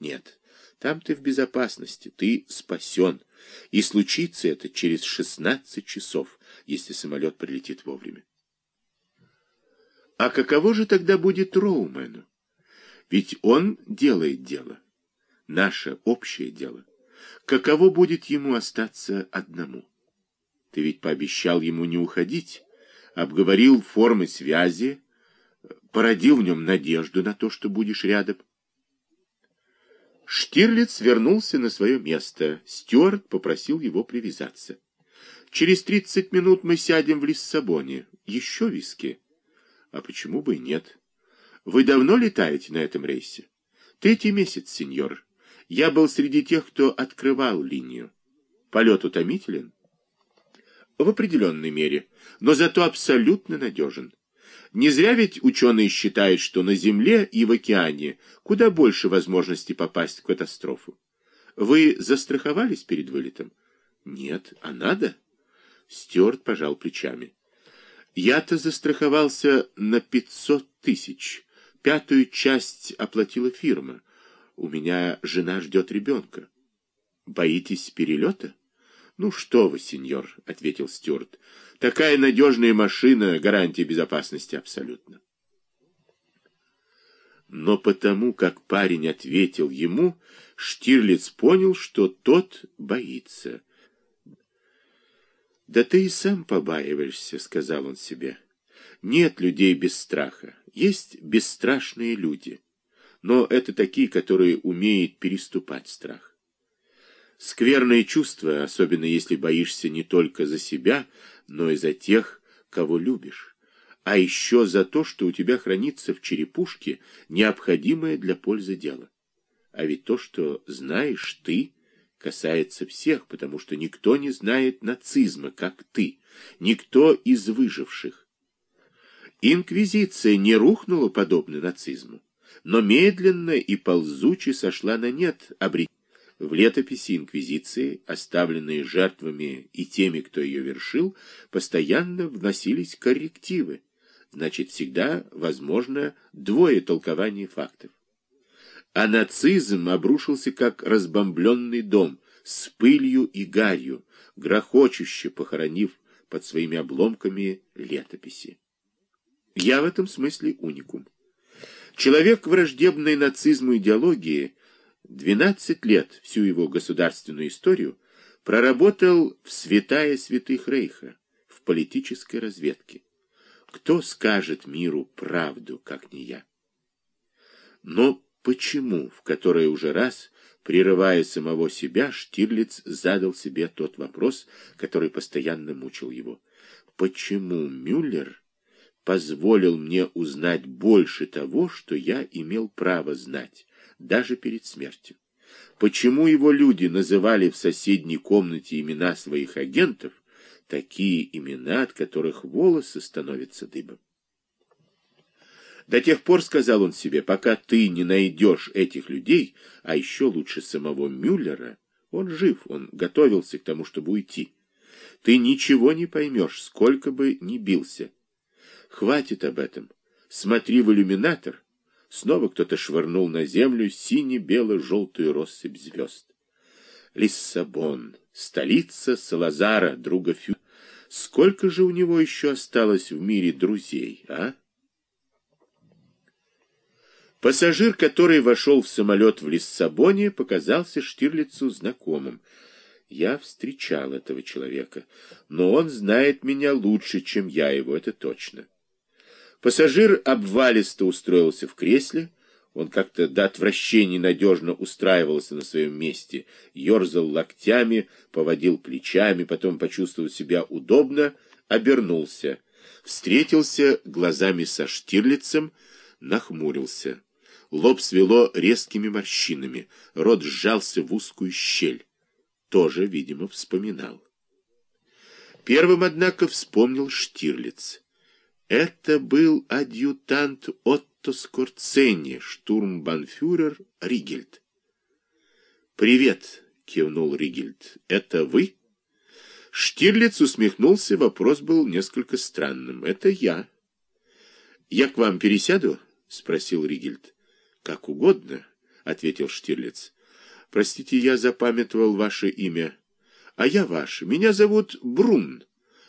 Нет, там ты в безопасности, ты спасен. И случится это через 16 часов, если самолет прилетит вовремя. А каково же тогда будет Роумену? Ведь он делает дело. Наше общее дело. Каково будет ему остаться одному? Ты ведь пообещал ему не уходить, обговорил формы связи, породил в нем надежду на то, что будешь рядом. Штирлиц вернулся на свое место. Стюарт попросил его привязаться. «Через тридцать минут мы сядем в Лиссабоне. Еще виски?» «А почему бы и нет?» «Вы давно летаете на этом рейсе?» «Третий месяц, сеньор. Я был среди тех, кто открывал линию. Полет утомителен?» «В определенной мере, но зато абсолютно надежен. Не зря ведь ученые считают, что на Земле и в океане куда больше возможностей попасть в катастрофу. Вы застраховались перед вылетом? Нет, а надо? Стюарт пожал плечами. Я-то застраховался на пятьсот тысяч. Пятую часть оплатила фирма. У меня жена ждет ребенка. Боитесь перелета? Ну что вы, сеньор, ответил Стюарт. Такая надежная машина, гарантия безопасности абсолютно. Но потому, как парень ответил ему, Штирлиц понял, что тот боится. «Да ты и сам побаиваешься», — сказал он себе. «Нет людей без страха. Есть бесстрашные люди. Но это такие, которые умеют переступать страх. Скверное чувство, особенно если боишься не только за себя, но и за тех, кого любишь. А еще за то, что у тебя хранится в черепушке необходимое для пользы дело. А ведь то, что знаешь ты, касается всех, потому что никто не знает нацизма, как ты, никто из выживших. Инквизиция не рухнула подобно нацизму, но медленно и ползуче сошла на нет, обретя в летописи Инквизиции, оставленные жертвами и теми, кто ее вершил, постоянно вносились коррективы. Значит, всегда возможно двое толкований фактов. А нацизм обрушился как разбомбленный дом, с пылью и гарью, грохочуще похоронив под своими обломками летописи. Я в этом смысле уникум. Человек враждебной нацизму идеологии – 12 лет, всю его государственную историю, проработал в святая святых Рейха, в политической разведке. Кто скажет миру правду, как не я? Но почему, в который уже раз, прерывая самого себя, Штирлиц задал себе тот вопрос, который постоянно мучил его. Почему Мюллер позволил мне узнать больше того, что я имел право знать, даже перед смертью. Почему его люди называли в соседней комнате имена своих агентов, такие имена, от которых волосы становятся дыбом? До тех пор, сказал он себе, пока ты не найдешь этих людей, а еще лучше самого Мюллера, он жив, он готовился к тому, чтобы уйти. Ты ничего не поймешь, сколько бы ни бился. Хватит об этом. Смотри в иллюминатор Снова кто-то швырнул на землю сине-бело-желтую россыпь звезд. Лиссабон, столица Салазара, друга Фю. Сколько же у него еще осталось в мире друзей, а? Пассажир, который вошел в самолет в Лиссабоне, показался Штирлицу знакомым. Я встречал этого человека, но он знает меня лучше, чем я его, это точно. Пассажир обвалисто устроился в кресле. Он как-то до отвращения надежно устраивался на своем месте, ерзал локтями, поводил плечами, потом почувствовал себя удобно, обернулся, встретился глазами со Штирлицем, нахмурился. Лоб свело резкими морщинами, рот сжался в узкую щель. Тоже, видимо, вспоминал. Первым, однако, вспомнил Штирлиц. Это был адъютант Отто Скорцени, штурмбанфюрер Ригельд. «Привет», — кивнул Ригельд, — «это вы?» Штирлиц усмехнулся, вопрос был несколько странным. «Это я». «Я к вам пересяду?» — спросил Ригельд. «Как угодно. ответил Штирлиц. Простите, я запамятовал ваше имя. А я ваше. Меня зовут Брун.